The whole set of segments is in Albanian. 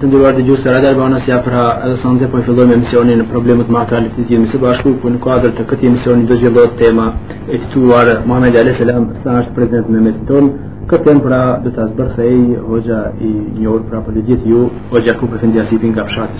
të nderuar dëgjues të radio Albana si pra edhe sonte po e fillojmë emisionin problemet më aktuale t'i zgjidhim së bashku ku në kuadër të këtij emisioni do zhvillohet tema e titulluar Muhamedi alejhi selam sa është prezent në mesin tonë këtë temë pra do ta zbërthejë hoxha i njohur pra për të gjithë ju hoxha Jakup efendi Asipi nga fshati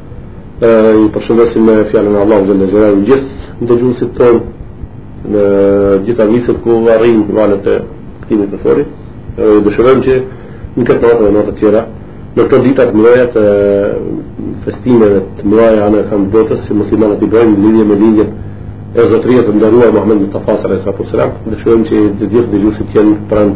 I përshëndesim me fjalën e Allahut dhe lexojmë gjithë dëgjuesit ton në gjitha viset ku arrijnë të valët e këtij mikrofoni. Edhe dëshirojmë që në këtë natë dhe natët tjera, në këto dita të mëdha të festimeve të mëdha anë e kanë botës që muslimanët i bëjnë lidhje me lidhje e zotëria të nderuar Muhammed Mustafa sallallahu alaihi wasallam, dëshirojmë që të gjithë dëgjuesit të jenë pranë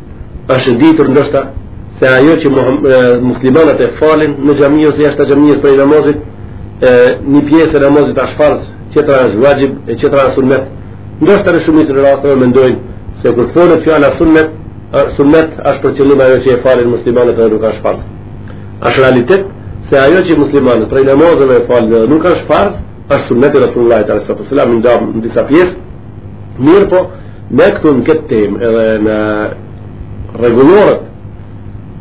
është ditur ndoshta se ajo që muslimanët e falin në xhami ose jashtë xhamisë prej namazeve një pjesë e namazit është farz, tjetra është vaxhib e tjetra është sunnet. Ndoshta në shumicën e rasteve mendojnë se kur thuhet fjala sunnet, sunnet është për qëllim ajo që e falin muslimanët dhe nuk është farz. Është realitet se ajo që muslimanët prej namazeve e falin dhe nuk është farz, është sunneti i Rasulullahit alayhi salatu wasalam i ndam në disa pjesë. Mirëpo, ne këtu në këtë temë edhe në rregulloret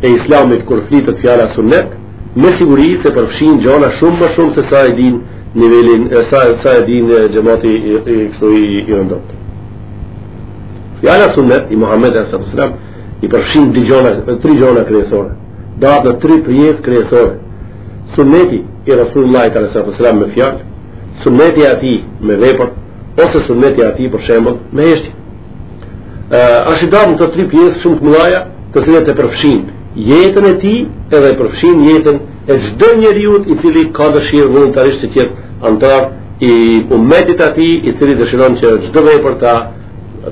e Islamit kur flitet fjala sunnet, me siguri se përfshin gjëra shumë më shumë se sa e din nivelin e sa sa e din xhamati i këtu i i rëndomtë. Fjala sunnet i Muhamedit alayhi salatu wasalam i përfshin dy gjëra, tri gjëra kryesore. Dahet në tri pjesë kryesore. Sunneti i Rasulullahit sallallahu alaihi wasallam me fjalë, sunneti i tij me vepër ose sunneti i tij për shembull me heshtje. Ëh, është i damë në këto tri pjesë shumë të mëdha, të cilat e përfshin jetën e tij edhe e përfshin jetën e çdo njeriu i cili ka dëshirë voluntarisht të jetë antar i ummetit të tij i cili dëshiron që çdo vepër ta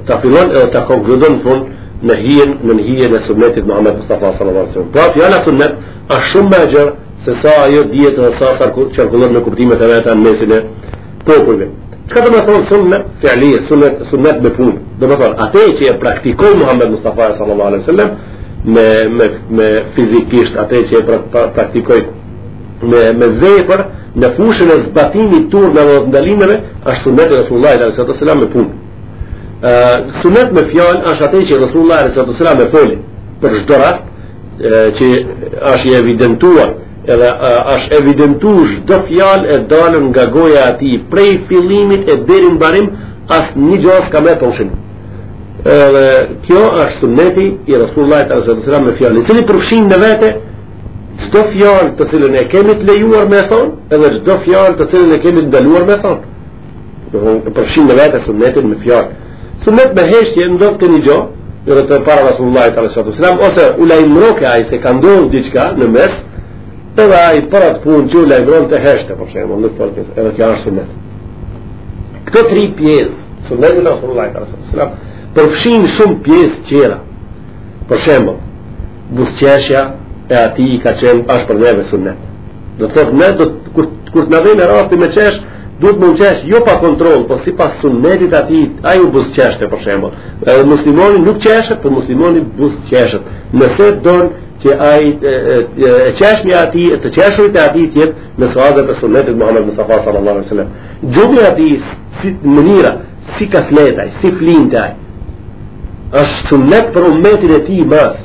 ta fillon edhe ta konkludon fund në hijen në hijen e sunnetit të Muhammed Mustafa sallallahu alaihi wasallam. Pra fjala sunnet Është shumë më e gjerë se sa ajo dihet dhe sa sa qarkullon në kuptimet e veta në mesin e popullit. Çka do të thotë sunne fi'li, sunne sunnet me punë. Do të thotë atë që e praktikoi Muhammed Mustafa sallallahu alaihi wasallam me me me fizikisht atë që e pra, pra, praktikoi me me vepër në fushën e zbatimit të urdhrave dhe ndalimeve është sunnet e Resulullah sallallahu alaihi wasallam me punë. Ë sunnet me fjalë është atë që Resulullah sallallahu alaihi wasallam e foli për çdo rast që është i evidentuar edhe është evidentu çdo fjalë e dalun nga goja e tij prej fillimit e deri n'mbarim asnjë gjë s'ka mbet pa u shënu edhe kjo është sunneti i Rasulullahit alayhi salatu wasalam me fjalë i cili përfshin në vete çdo fjalë të cilën e kemi të lejuar me e thënë edhe çdo fjalë të cilën e kemi të ndaluar me e thënë Në përfshin në vete sunnetin me fjalë. Sunnet me heshtje do të thotë një gjo ndodhte para Rasulullahit alejhi selatu selam, ose u lajmroke ai se ka ndodh diçka në mes, edhe ai për atë punë që u lajmronte heshte, për shembull, në të përkës, edhe kjo është sunnet. Këto tri pjesë, sunneti i Rasulullahit alejhi selatu selam, përfshin shumë pjesë tjera, për shembull, buzëqeshja e atij ka qenë, ashtë për neve sunnet. Do të thotë, ne do të, kur, kur të na vjen rasti me qeshë, Duhet me qesh jo pa kontroll, po sipas sunnetit atij, aj u buzëqeshte, për shembull. Edhe muslimoni nuk qeshet, po muslimoni buzëqeshet. Nëse don që ai e qeshmi atij, e të qeshurit e atij t'jetë në suazet e sunnetit Muhammed Mustafa sallallahu alaihi sallam. Gjumi atij, si mënyra, si ka fjet aj, si flinte aj, është sunnet për umetin e tij masë.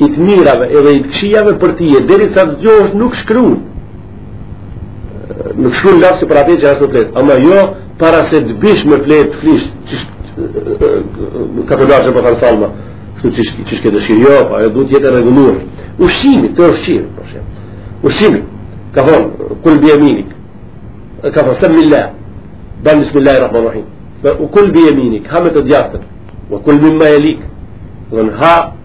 i të mirave edhe i të këqijave për ty e deri sa të zgjohesh nuk shkrun nuk shkrun lapsi për atë që asht në fjetë ama jo para se të bish me fjetë të flisht që shkë ka përda që për thanë salma që shkë këtë shkë jo pa e du të jetë e rregulluar ushqimi te ushqimi ushqimi ka thonë kul bi jeminik ka thonë semmil-lah thoni bismillahi rahman rahim kul bi jeminik ha me të djathtën kul mimma jelik dhe në ha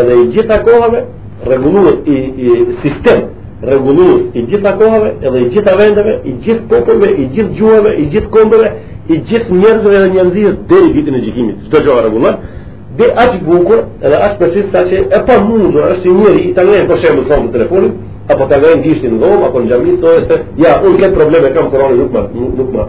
Edhe i gjitha kohëve, rregullues i, i sistem rregullues i gjitha kohëve, edhe i gjitha vendeve, i gjithë popujve, i gjithë gjuhëve, i gjithë kombeve, i gjithë njerëzve dhe njerëzisë deri ditën e gjykimit. Çdo gjë rregullon. Dhe aq bukur, edhe aq precis sa që e pa mundur është një njeri ta ngrejë për shembull telefonin, apo ta ngrejë gishtin në dhomë apo në xhami thonë se ja, unë kem probleme, kam koronë, nuk më nuk më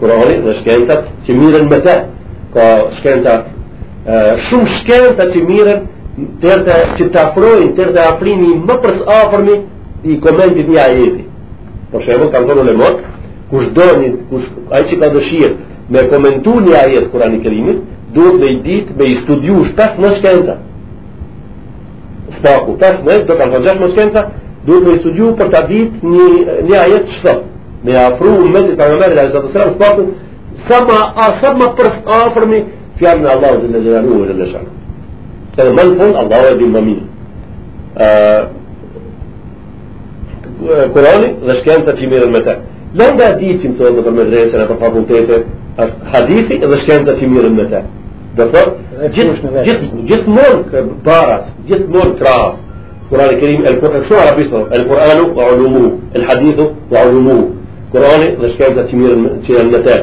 Kurani dhe shkencat që miren me te, ka shkenca, shumë shkenca që miren me te që të afrojnë, tërte afrimi më për së afërmi i komentit një ajeti. Për shembull, kanë thonë ulemat, kush do një, kush, aj që ka dëshirë, me komentu një ajet kurani kërimit, duhet me i ditë, me i studiu pesëmdhjet shkenca. Së paku, 15, do kanë thënë gjashtëmdhjet shkenca, duhet me studiu për të ditë një, një ajet ç'thotë. Me u afru mëti për nga mërë, dhe sërë, së paku, sa ma, a, sa ma për së afërmi, fjalën Allahut xhel-le xhelaluhu, xhel-le shanuhu. Edhe më në fund, Allahu e di më mirë. Kurani dhe shkencat që miren me te. Lënda e dijmë, si edhe për medrese edhe për fakultete, hadithi dhe shkencat që miren me te. Do të gjithë gjithë gjithë mund të baras, gjithë mund të tras. Kurani i Kerim el Kur'an shkurt arabisht, el Kur'an ve ulumuhu, el hadith ve ulumuhu. Kurani dhe shkencat që miren që janë në te.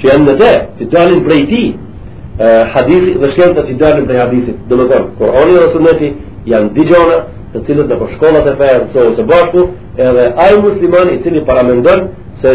Që janë në te, që dalin prej tij. Hadithi dhe shkencat që dalin prej hadithit. Do të thonë, Kurani dhe Sunneti janë dy gjona të cilët në shkollat e fesë ecin së bashku, edhe ai muslimani i cili paramendon se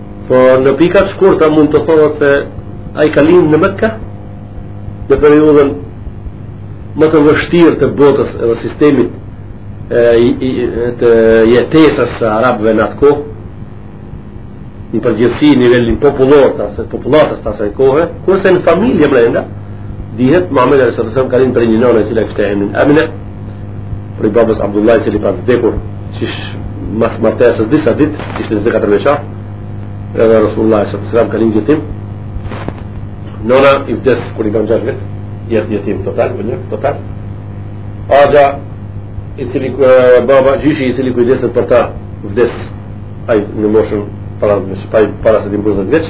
Po në pika të shkurta mund të thohet se ai ka lindur në Mekka në periudhën më të vështirë të botës edhe sistemit të jetesës së arabëve në atë kohë në përgjithësi në nivelin popullor të asaj popullatës të asaj kohe kurse në familje brenda dihet Muhammedi alejhi selatu selam ka lind prej një nëne e cila kishte emnin Amine prej babës Abdullah i cili pas vdekur qysh mas martesës disa ditë që ishte 24 vjeçar edhe Rasulullahi alejhi selatu selam ka lind jetim nëna i vdes kur i ban 6 vjet jet jetim total për një total axha i cili baba gjyshi i cili kujdeset për ta vdes ai në moshën para, para se të i mbushë vjeç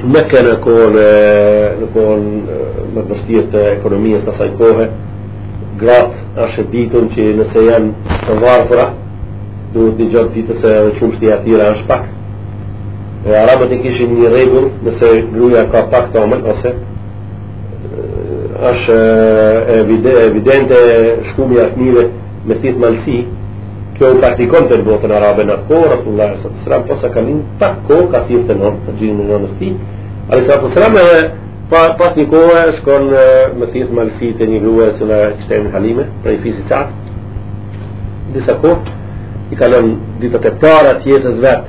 Me kenë kohën e në kohën më të vështirë të ekonomisë së asaj kohe, gratë është e ditun që nëse janë të varfëra, duhet një gjë të dihet se edhe qumështi atyre është pak. E arabët e kishin një rregull nëse gruja ka pak tamël, ose është evidente shkuarja e fëmijve me thith malësi, kjo u praktikonte në botën arabe në atë kohë, Rasullullah e Sëtë Sram, posa ka një pak kohë, ka thith te nëna, te gjini i nënës tij, alejhi selatu selam edhe pa, pas një kohe, shkon me thith në malësi te një grue, e cila quhet Halime, prej fisit Sad, disa kohë, i kalon ditët e para t'jetës vet,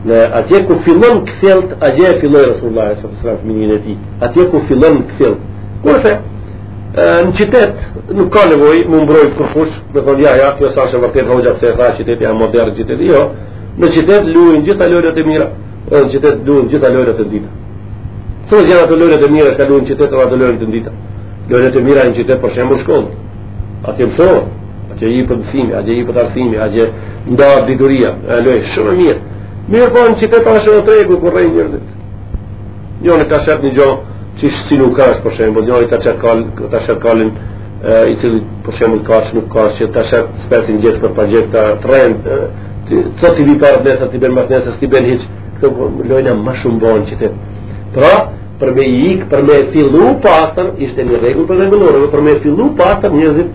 Në atje ku fillon kthjellt, atje e filloi Rasulullahi alejhi selatu selam fëmininë e tij. Atje ku fillon kthjellt. Kurse, në qytet nuk ka nevojë me mbrojt për fushë, me thonë, ja, ja, kjo s'asht e vërtetë hoxha pse e tha qyteti, ja, modern qyteti, jo. Në qytet luhen gjitha lojët e mira, edhe në qytet luhen gjitha lojët e ndyta. Cilat janë ato lojët e mira, që luhen n'qytet edhe ato lojët e ndyta. Lojët e mira në qytet për shembull shkolla. Atje mësohet. atje jepet mësimi, atje jepet arsimi, atje ndahet dituria, e lojë, shumë e mirë. Mirëpo në qytet asht edhe tregu, ku rrejnë njerëzit. Njëri ka shit një gjo, qysh si nuk është, për shembull, njëri ka shit kalin, ka shit kalin, i cili për shembull ka që nuk ka që ka shërë spertin gjithë për pa gjithë, të të rejnë, të të të vi parë nësë, të i ben masë nësë, të i ben hiqë, të po, lojna më shumë bonë që të pra, për me i ikë, për me fillu pastër, ishte një rregull për regullore, për me fillu pastër njerëzit,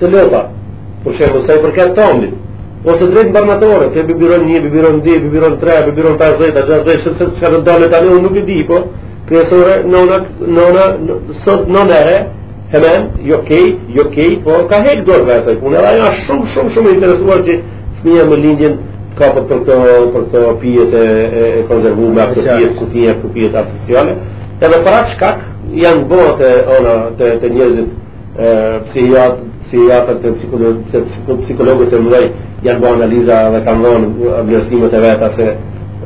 të lota, për shembull sa i përket tomlit, ose direkt n'barnatore, ke biberon 1, biberon 2, biberon 3, biberon 50, 60, se çka do dalë tani unë nuk e di, po kryesore nona nona sot nona e hemen, jo kejt, jo kejt, po ka hek dorë prej asaj pune, edhe është shumë shumë shumë interesuar që fëmija me lindjen të kapet për të për të pijet e, e, e konzervume për ato pijet kutije, për pijet artificiale, edhe për atë shkak janë bo betona të, të njerëzit psihiatrët e psikologët e mëdhej janë bërë analiza dhe kanë dhënë vlerësimet e veta se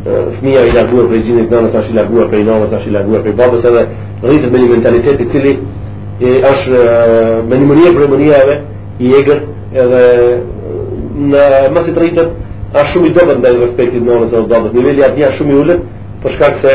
fëmija i larguar prej gjinit të nënës është i larguar prej nënës është i larguar prej babës edhe rritet me një mentalitet i cili i është me një mënyrë prej mënyrave i egër edhe mbasi të rritet është shumë i dobët ndaj respektit nënës dhe babës niveli atje është shumë i ulët për shkak se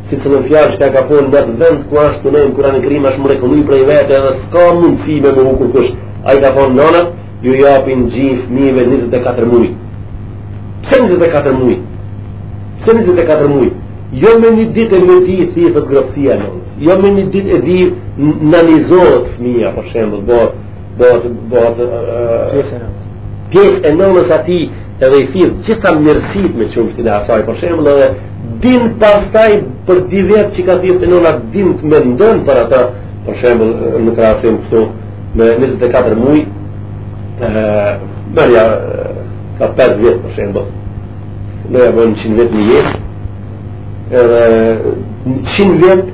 secilën fjalë që e ka thonë në atë vend, ku ashtë të nejnë, Kurani Kerim është mrekulli prej vete, edhe s'ka mundësi me mohu kurkush. Ai ka thonë nënat ju japin gjinj fmive 24 muj. Pse 24 muj? Pse 24 muj? Jo me një dit e me di si është ngrofësia e nënës. Jo me një dit e di në një zotë fëmija, për shembull, bërë, bëhet bëhet pjesë e nënës së tij edhe i thith gjitha mirësitë me qumështin e asaj për shembull edhe din pastaj për dy vjet që ka thith te nëna din të mendon për ata për shembull në krahasim këtu me 24 muaj ë bërja ka 5 vjet për shembull ne e bën 100 vjet në jetë edhe 100 vjet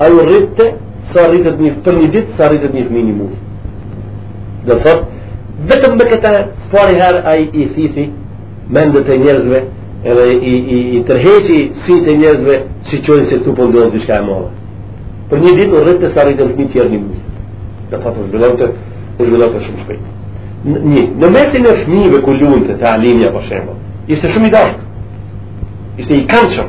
ai u rritte sa rritet një për një ditë, sa rritet një fëmi një muj. Do të thotë, vetëm me këta së pari herë ai i thithi mendjet e njerëzve edhe i, i, i tërheqi sytë e njerëzve që shiqojnë se ktu po ndodh diçka e madhe. Për një ditë u rritte sa rriten fëmijt tjerë një muj. Do të thotë, u zhvillonte, u zhvillonte shumë shpejt. Një, në mesin e fëmive ku lunte, te Halimja për shembull, ishte shumë i dashtë, ishte i kanshëm,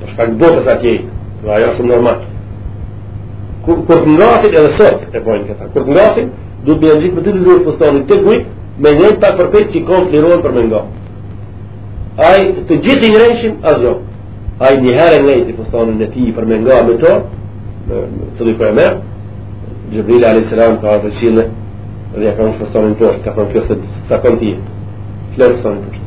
Për shkak botës atje, dhe ajo është normal. Kur kur të ngasin edhe sot e bojnë këta. Kur të ngasin, duhet të bëjë gjithë me dy durë fustanin te gujt, me një pak përpjetë që kamt t'lirohen për me nga. Ai të gjithë i ngrejshin, ai jo. Ai një herë e ngrejti fustanin e tij për me nga me ta, me çdo kujë më. Xhibrili alejhis selam ka ardhur çile dhe ja ka fustanin poshtë, ka thonë kjo s'të takon ty. Lsho fustanin poshtë.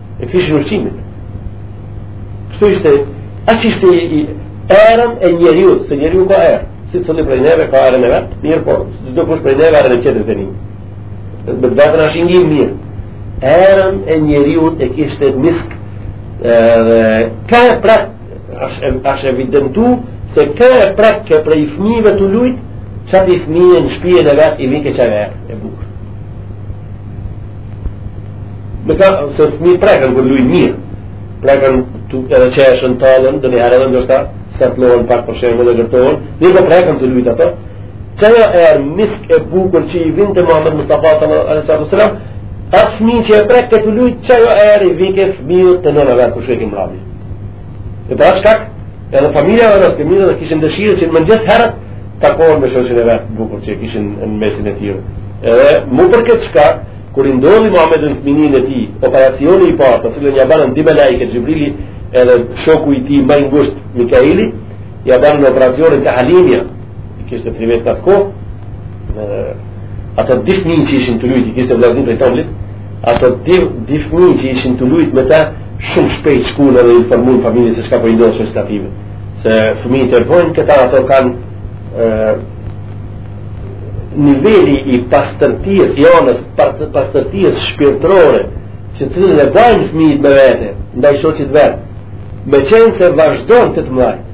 e kishin ushqimin. Kështu ishte, aq ishte i erën e njeriut, se njeriu ka erë, secili prej neve, ka erën e vet, mirëpo, sidokush prej neve, erën e tjetrit e nin. Dhe të vetën ashtë ingim mirë. Erën e njeriut e kishte misk, dhe kë e prek, ashtë evidentu, se kë e prekke prej fmive tu lujt, qatij fmije në shpijen e vet, i vike qajo erë e bukur. Ngase fëmijt preken kur lujn mirë, preken edhe qeshen tallen, dhe njëherë edhe nështë ta, se të lojën pak për shembull dhe qortohen, dhe një po preken tu lujt ata, qajo erë misk e bukur që i vinte Muhammed Mustafa s.a.s. Atë fëmi që e prekke tu lujt, qajo erë i vike fëmijës te nëna agar kërshë e kim rabi. E për shkak, edhe familjarët e fëmijëve kishin dëshirë që në mëngjes herët, takohen me shoqin e vet bukur që kishin në mesin e tij. Edhe më për këtë shkak kur i ndodhi Muhamedit në fëmininë e tij, operacioni i parë, pasi që ja bënë dy melajke Xhibrili edhe shoku i tij më i ngushtë Mikaili, ja bënë operacionin te Halimja, i kishte tri vjet atë kohë. Ato dy fëmijë që ishin të lujt, i kishte vëllazën prej tomlit, ato dy dy fëmijë që ishin tu lujt me ta shumë shpejt shkuan edhe informuan familjen se çka po i ndodh shokut tyre. Se fëmijët e bojnë këta ato kanë niveli i pastërtijës, i onës, pastërtijës shpirtrore, që të cilën e bajnë fëmijët me vete, ndaj shoqit vet, me qenë se vazhdon këtë të mbajtë,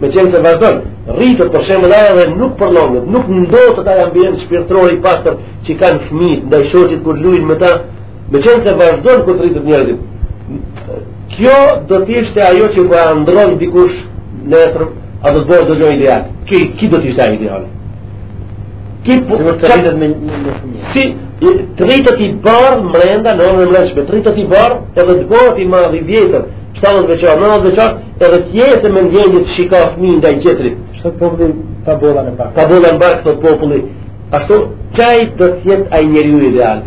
me qenë se vazhdon, rritet për shembull dhe nuk përllonget, nuk ndotet ai ambient shpirtror i pastër që kanë fëmijët, ndaj shoqit kur lujnë me ta, Me qenë se vazhdon kur të rriten njerëzit, kjo do të ishte ajo që po e andron dikush në e a do të bësh do gjojnë ideal. Ki, ki do të ishte ajo ideal. Ki po të rritet me një fëmijë. Si, të rritet i bardhë mrenda, në anën e mrendshme, të rritet i bardhë, edhe të bëhet i madh i vjetër, 70 vjeçar, 90 vjeçar, edhe të jetë me ndjenjë si ka fëmija ndaj tjetrit. Thotë populli pa bolla në bark. Pa bolla në bark thotë populli, Ashtu, qaj do të jetë ai njeriu ideal.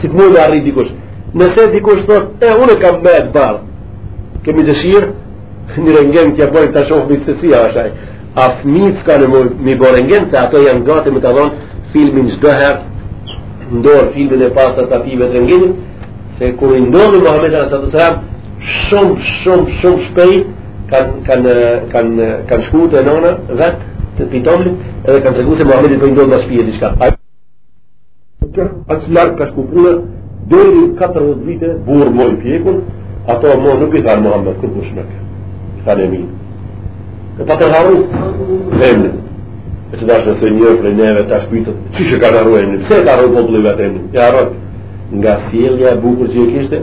Si të mund të arrijë dikush? Nëse dikush thot, e, unë kam zemër të bardhë, kemi dëshirë, një rëngen t'ja bojmë ta shohim se si, a është a fëmijët kanë mund me bo rëngen, se ato janë gati me të dhonë filmin qdo herë, ndorë filmin e pastër atyne të rëngenit, se kur i ndodhi Muhamedit A.S. shumë, shumë, shumë shpejt, kanë kan, kan, kan shku te nona vet prej tomlit edhe kanë tregu se Muhammedit po i ndodh mas shpije diqka aq lart ka shku puna deri 40 vite burrë mo i pjekun ato mo nuk i thanë Muhammed kërkush nuk i thanë Emin i patë harru emni e që dashë nëse njëri prej neve ta shpitët që që kanë harru emnin pse ka harru populli vet emnin e arrët nga sjellja e bukur që e kishte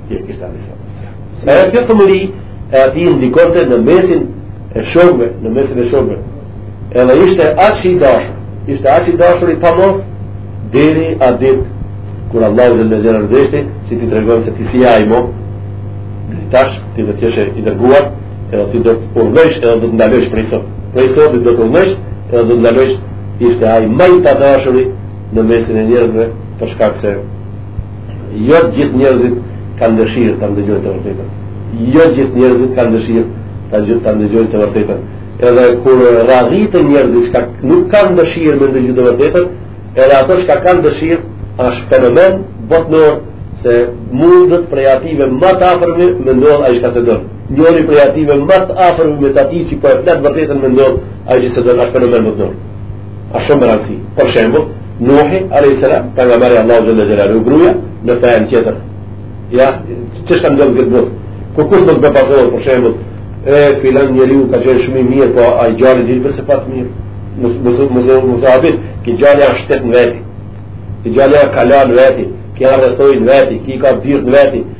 Që e kishte a.s. Se e kjo të mëri, e ai ndikonte në mesin e shokve, në mesin e shokve. Edhe ishte aq i dashur, ishte aq i dashur i pamos, deri at ditë, kur Allahu xhele xhelaluhu deshti që t'i tregon se ti s'je ai mo, dhe tash, ti do t'jeshë i dërguar, edhe ti do të urdhnosh, edhe do të ndalosh prej sot. Prej sot, do të urdhnosh, edhe do të ndalosh, ishte ai ma i padashuri në mesin e njerëzve, për shkak se Jo të gjithë njerëzit kanë dëshirë të ndëgjojnë të vërtetën. Jo të gjithë njerëzit kanë dëshirë të gjithë të ndëgjojnë të vërtetën. Edhe kur radhiten njerëzit që nuk kanë dëshirë me ndëgju të vërtetën, edhe ato që kanë dëshirë, është fenomen botnor se mundet prej atyve më të afërmit me ndodhë ai çka s'e don. Njëri prej atyve më të afërmit të atij që po e flet të vërtetën me ndodhë ai që s'e don, është fenomen botnor. është shumë me rëndësi. Për shembull, Nuhi alayhis salam, pejgamberi i Allahut xhele xhelaluhu gruaja në fenë tjetër. Ja, çështë dhënë këtë botë. Kurkush mos të bazohet për shembull, e filan njeriu ka qenë shumë i mirë, po ai gjali hiç s'pa të mirë. Mos mos mos mos u habit, që gjali është shtet në vetë. Që gjali ka lanë vetë, ka rrethoj në vetë, që ka dhirë në vetë.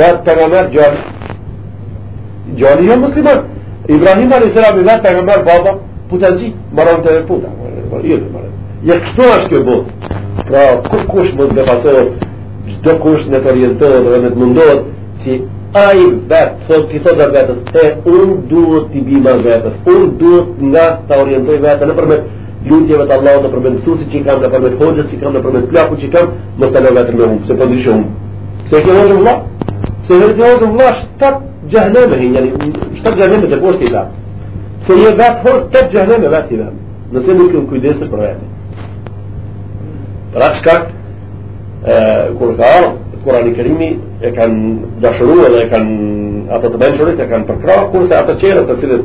vetë pejgamber djali djali jo musliman Ibrahim alayhis salam vetë pejgamber baba putaxhi maron të puta po i maron ja kështu është kjo botë pra kurkush mos të bazohet çdo kush le të orientohet dhe le të mundohet si ai vetë thot t'i thotë vetës e un duhet t'i bina vetës un duhet nga ta orientoj vetën nëpërmjet Lutjeve të Allahut nëpërmjet mësuesit që kam nëpërmjet hoxhës që kam nëpërmjet plakut që kam, mos ta lë veten me humb, se po ndryshon. Se ke hoxhë vëlla? Se edhe të hoxhë vëlla shtat xheheneme hin, yani shtat xheheneme të poshtë ta. Se je vet hor të xheheneme vet i vëm. Nëse nuk kujdesesh për veten. Pra shkak ë kur ka ardhë Kurani i Kerimi e kanë dashuru dhe e kanë ato të mençurit e kanë përkrah kurse ato tjerët të cilët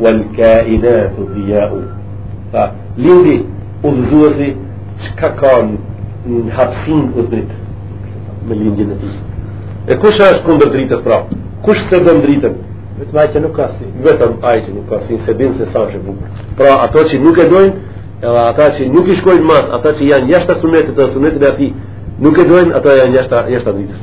wal kainat dhiya'u tha lindi udhëzuesi çka ka në hapsinë u ndrit me lindjen e tij e kush është kundër dritës pra kush s'e don dritën vetëm ai që nuk ka sy vetëm ai që nuk ka sy s'e din se sa është e bukur pra ato që nuk e dojnë edhe ata që nuk i shkojnë mas ata që janë jashtë sunetit dhe sunetit të atij nuk e dojnë ata janë jashtë jashtë dritës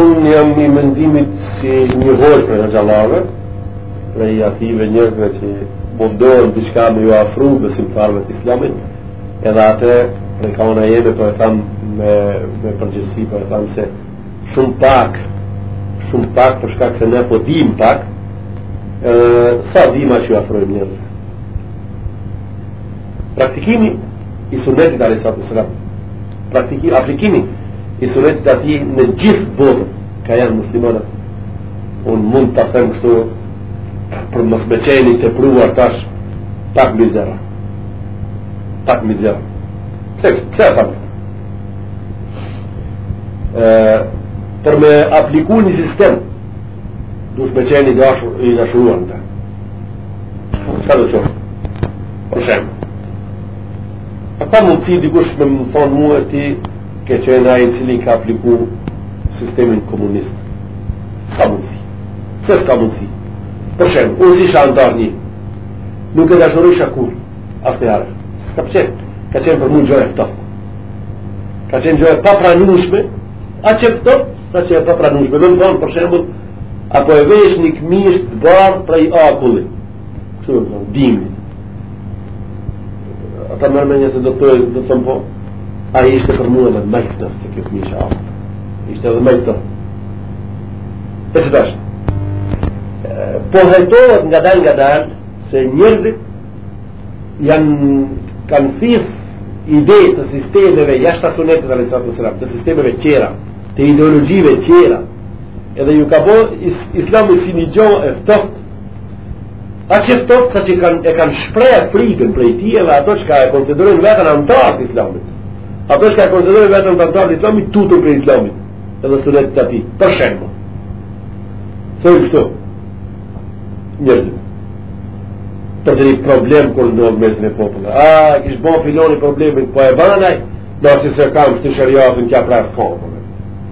Unë jam i mendimit si një hoxhë prej gjallarve, prej atyve njerzve që mundohen diçka me ju afru besimtarve të islamit, edhe atë prej ka na jemi po e tham me, me përgjegjësi po e tham se shumë pak, shumë pak për shkak se ne po dim pak, e, sa dima që ju afrojmë njerzve. Praktikimi i sunetit alejhi selatu, Praktiki, aplikimi i sunetit të atij në gjithë botën, ka janë muslimanët. Unë mund të them kështu për mos me qenë i tepruar tash pak mizera. Pak mizera. Pse, pse e thamë? Për me apliku një sistem, dush me qenë i dashuruar në ta. Çka do qoftë. Për shembull. A ka mundësi dikush me më thonë mu e ti ke qenë ai i cili ka apliku sistemin komunist? S'ka mundësi. Se s'ka mundësi. Për shembull, unë s'isha antar një, nuk e dashurojsha kurrë, asnjëherë. Se s'ka për qenë, ka qenë për mu gjo e ftoftë. Ka qenë gjo e papranushme, aq e ftoftë, sa që e papranushme. Do me thonë, për shembull, a po e vesh një këmishë të bërë prej akullit. Kështu do me thonë, dimi. Ata merre me mend se do me thonë, do me thonë po, ai ishte për mua edhe më i ftoftë se kjo këmisha akull. Ishte edhe më i ftoftë. E që tash, po hetohet ngadalë ngadalë, se njerzit janë kanë thithë ide të sistemeve jashtë të sunetit alejhi salatu selam, të sistemeve tjera, të ideologjive tjera, edhe ju ka bo is, islami si një gjo e ftoftë, Aq ftoftë sa që kanë, e kanë shpreh frigën prej tij edhe ato që ka e konsiderojnë veten antarë të islamit. Ato që ka e konsiderojnë veten antarë të islamit, tuten prej islamit. Edhe sunetit të atij, për shembull. Se i kështu, njështë një. Për të një problem kur ndodh në mesin e popullit. A, kishe bo filani problemin, po e banaj, në ashtë se kam shtë sheriatin kja prasë kohë.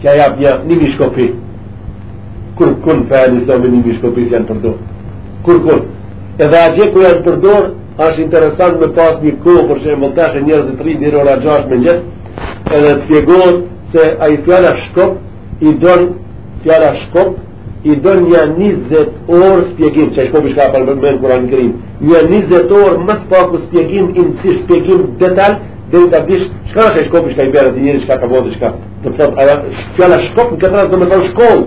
T'ja jap një një një shkopi. Kurrkun fare në islam një një shkopi s'janë përdor. Kurrkun. Edhe atje ku janë përdor, është interesant me pas një kohë, për shembull tash njerëz të rrinë deri ora gjashtë mëngjes, edhe të shpjegohet se ai fjala shkop, i don fjala shkop, i don nja 20 orë shpjegim, që e shkopi shka për mend Kurani Kerim, nja 20 orë më s'paku shpjegim, i nësi shpjegim detal, dhe ti ta dish, shka është e shkopi shka i berë, te njeri shka ka botë, shka. Do me thonë, ajo fjala shkop në këtë rast do me thonë shkollë.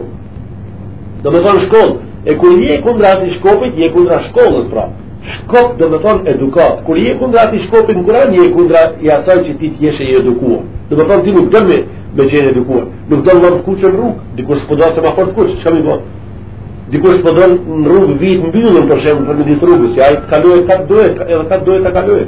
Do me thonë shkollë. E kur je kundra atij shkopit, je kundra shkollës pra. Shkop do me thonë edukatë. Kur je kundra atij shkopit në Kur'an, je kundra i asaj që ti të jesh i edukuar. Do me thonë ti nuk don me qenë i edukuar. Nuk do të vëmë kuq në rrugë, dikur s'po do semafor të kuq, çka më bën? Dikur s'po do në rrugë vijë t'mbyllun për shembull për midis rrugës, ja ai kaloi ka duhet, edhe ka duhet ta kalojë.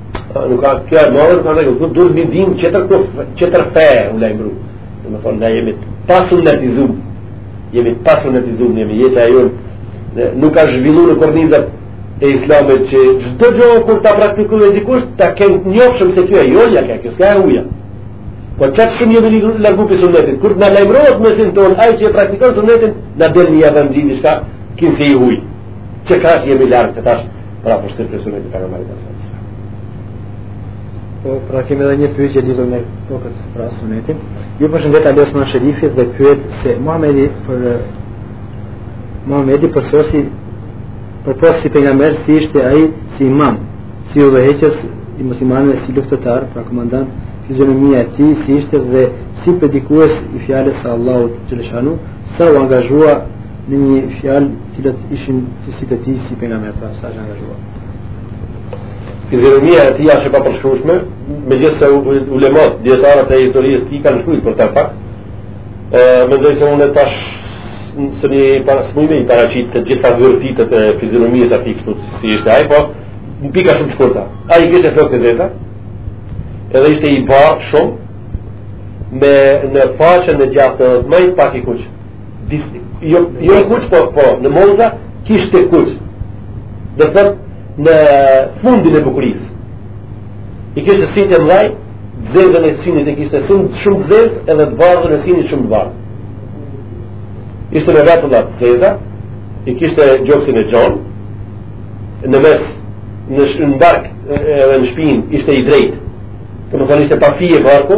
Nuk ka kjo e madhe, nuk ka rregull, ku duhet një din tjetër ku tjetër fe u lajmëru. Do me thonë ne jemi pa sunnetizum. Jemi pa sunnetizum, jemi jeta e jonë. Nuk ka zhvilluar në kornizat e islamit që çdo gjë kur ta praktikojë dikush ta kenë njofshëm se kjo e jona ka, kjo s'ka e huja. Po çfarë shumë jemi largu prej sunnetit? Kur na lajmërohet në mesin tonë, ai që e praktikon sunnetin, na del një evangjelisht, ka kinse i huj. Çka që jemi larg të tash pra pushtet të sunetit e Pejgamberit alejhi selam. Po, pra kemi edhe një pyetje lidhur me temën e pra sunetit. Ju përshëndet Ali Osman Sherifi dhe pyet se Muhamedi për Muhamedi përsosi përpos si pejgamber si ishte ai si imam, si udhëheqës i muslimanëve si luftëtar, pra komandant, fizionomia e tij si ishte dhe si predikues i fjalës së Allahut xhele shanuhu, sa u angazhua Me një fjalë, cilat ishin cilësitë e tij si pejgamber, pra sa është angazhuar. Fizionomia e tij është e papërshkrueshme, megjithëse ulemat, dijetarët e historisë së tij kanë shkruar për të pak. Ë, mendoj se unë tash s'e kam para, s'mund me i paraqit të gjitha virtytet e fizionomisë së tij këtu si ishte ai po në pika shumë t'shkurta ai kishte flokë të zeza edhe ishte i bardhë shumë me në faqen e gjatë domethënë pak i kuq jo i kuq po po në mollza kishte kuq do t'thotë në fundin e bukurisë i kishte sytë e mdhaj t'zezën e synit e kishte shumë shumë t'zezë edhe të bardhën e synit shumë të bardhë ishte me vetlla t'zeza e kishte gjoksin e gjanë në mes në, në bark edhe në shpinë ishte i drejtë domethonë ishte pa fije barku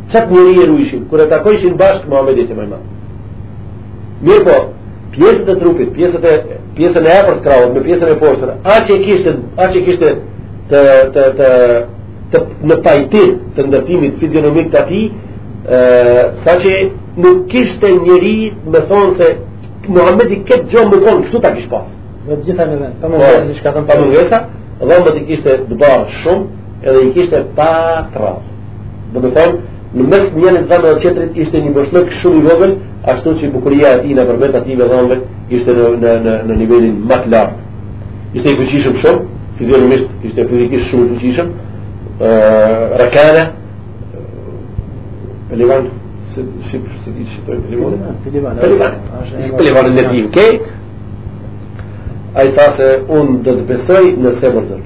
Çdo njeri e rujshin, kur e takojshin bashkë Muhammedit a ma i madh. Mirëpo, pjesët e trupit, pjesët e, pjesën e epërt të krahut, me pjesën e poshtër, aq e kishte, aq e kishte të, të, të, të, në pajtim të ndërtimit fizionomik të atij, saqë nuk kishte njeri me thonë se Muhammedi këtë gjo me konë kështu ta kishte pasë. Të gjitha në vend, pa mungesa, pa mungesa, dhëmbët i kishte të bardhë shumë, Edhe i kishte pak t'rrallë. Domethonë, në mes njërit dhëmb e tjetrit ishte një boshllëk shumë i vogël, ashtu që bukuria e tij nëpërmjet atyre dhëmbëve ishte në, në, në, në nivelin më të lartë. Ishte i fuqishëm shumë, fizionomisht ishte fizikisht shumë i fuqishëm, Rukana, Pelivan, si si s'e di si t'thoni Pelivan? Pelivan. Pelivan. Pelivan në tim, okay? Ai tha se unë do të besoj nëse vërtet.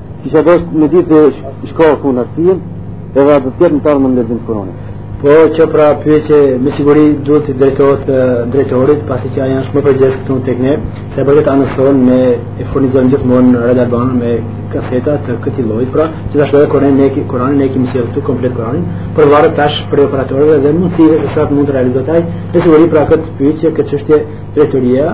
Kisha dosh me ditë çka u kon arsyeja, edhe atë të qenë natë me lexim të Kur'anit. Po kjo pra pyetje me siguri duhet të drejtohet drejtorit, pasi që ai është më përgjegjës këtu tek ne, se bëhet anëson me e furnizojmë gjithmonë Radion me kaseta të këtij lloji, pra që tash edhe Kur'anin ne kemi Kur'anin ne kemi sjellë këtu komplet Kur'anin, por varet tash për operatorëve dhe mundësive se sa mund të realizohet ai. Me siguri pra këtë pyetje, këtë çështje drejtoria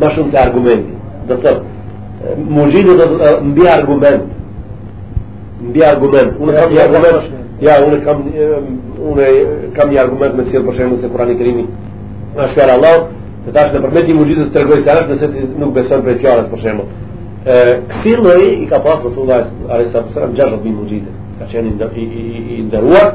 më shumë se argumenti. Do të thotë, muxhize do të thotë mbi argument. Mbi argument. Unë kam një argument. Ja, unë kam unë kam një argument me cilin për shembull se Kurani Kerimi është fjala e Allahut, tash nëpërmjet muxhizes të tregoj se është nëse nuk beson prej fjalëve për shembull. Kësi lloj i ka pas Rasulullah A.S. gjashtëdhjetë mijë muxhize Ka qenë i ndërruar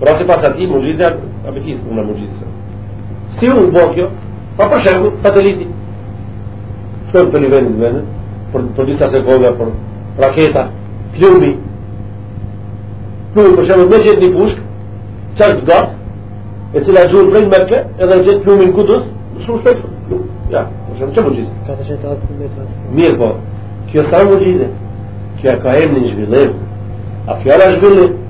Pra sipas atij, muxhize janë apetisë për ne muxhize. Si u bo kjo? Pa për shembull, sateliti. Shkojnë prej një vendi në vend, për, për disa sekonda, për raketa, plumi. Plumi, për shembull, me gjet një pushkë, qashtë gatë, e cila gjun prej një metre, edhe gjithë plumin kudus, shumë shpejt. Ja, për shembull, a është muxhize? 400 metra. Mirëpo, kjo s'asht muxhize? Kjo ka qenë një zhvillim. A fjala zhvillim?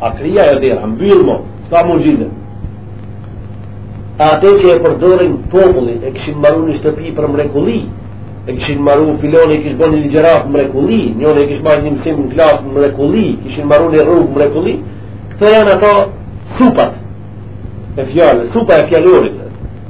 A kry? E dera, mbyllë ma, s'ka muxhize. Ate që e përdorin populli, e kishin maru një shtëpi për mrekulli, e kishin maru, filani e kish bo një ligjëratë mrekulli, njoni e kish ba një mësim në klasë mrekulli, kishin maru një rrugë mrekulli, këto janë ato supat e fjalëve, supa e fjalorit,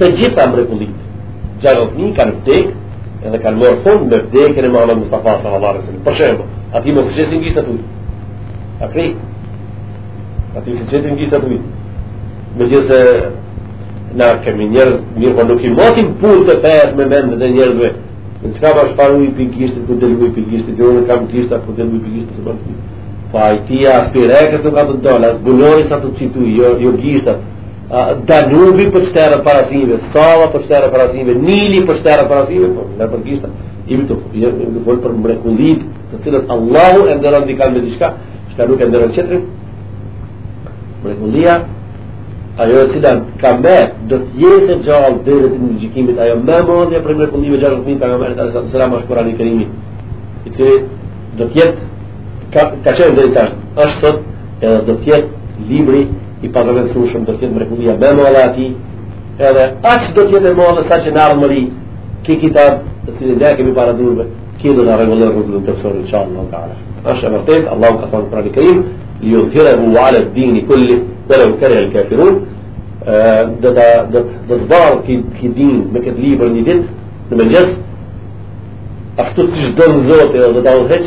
Të gjitha mrekullitë, gjallë s'janë, kanë vdek edhe kanë marrë fund me vdekjen e Muhammed Mustafa sallallahu alaihi wasallam. Për shembull, aty mos gjesin gjithë aty. A kry? Aty mos gjesin gjithë aty. Megjithëse na kemi njerëz, mirëpo nuk i matim punët e fesë me mendjet e njerëzve. Në çka ma shparu i pikishtë, ku dhe lujë pikishtë, dhe unë kam kishtë, ku dhe lujë pikishtë, se bërë kishtë. Pa i tia, aspirekës nuk ka të dole, asë bunori sa të qitu, jo, jo kishtë, Danubi me shterrë e parazive, Sava me shterrë e parazive, Nili me shterrë e parazive, por po, në përgjithësi, jemi tu folë për mrekullitë, të cilat Allahu e nderon dikënd me diçka, çka nuk e nderon tjetrin, mrekullia, ajo e cila ka me, do të jetë e gjallë deri ditën e gjykimit, ajo më e madhja prej mrekullive gjallë të një, ka me mërë të alësat, sëra na asht Kurani Kerimi, i cili do të jetë, ka, ka qenë deri tash, është sot, Edhe do të jetë libri i pazëvendësueshëm do të jetë mrekullia më e madhe e atij. Edhe aq do të jetë e madhe sa që në ardhmëri ky kitab të cilin ne kemi para duarve, ky do të rregullojë rrugën të kësaj inshallah taala. Është e vërtetë, Allahu ka thënë Kur'ani Kerim, "Li yuzhirahu 'ala ad-din kulli, wa law kariha al-kafirun." Do të do të do të zbardhë ky ky din me këtë libër një ditë në mëngjes. Ashtu siç don Zoti, do ta udhëheq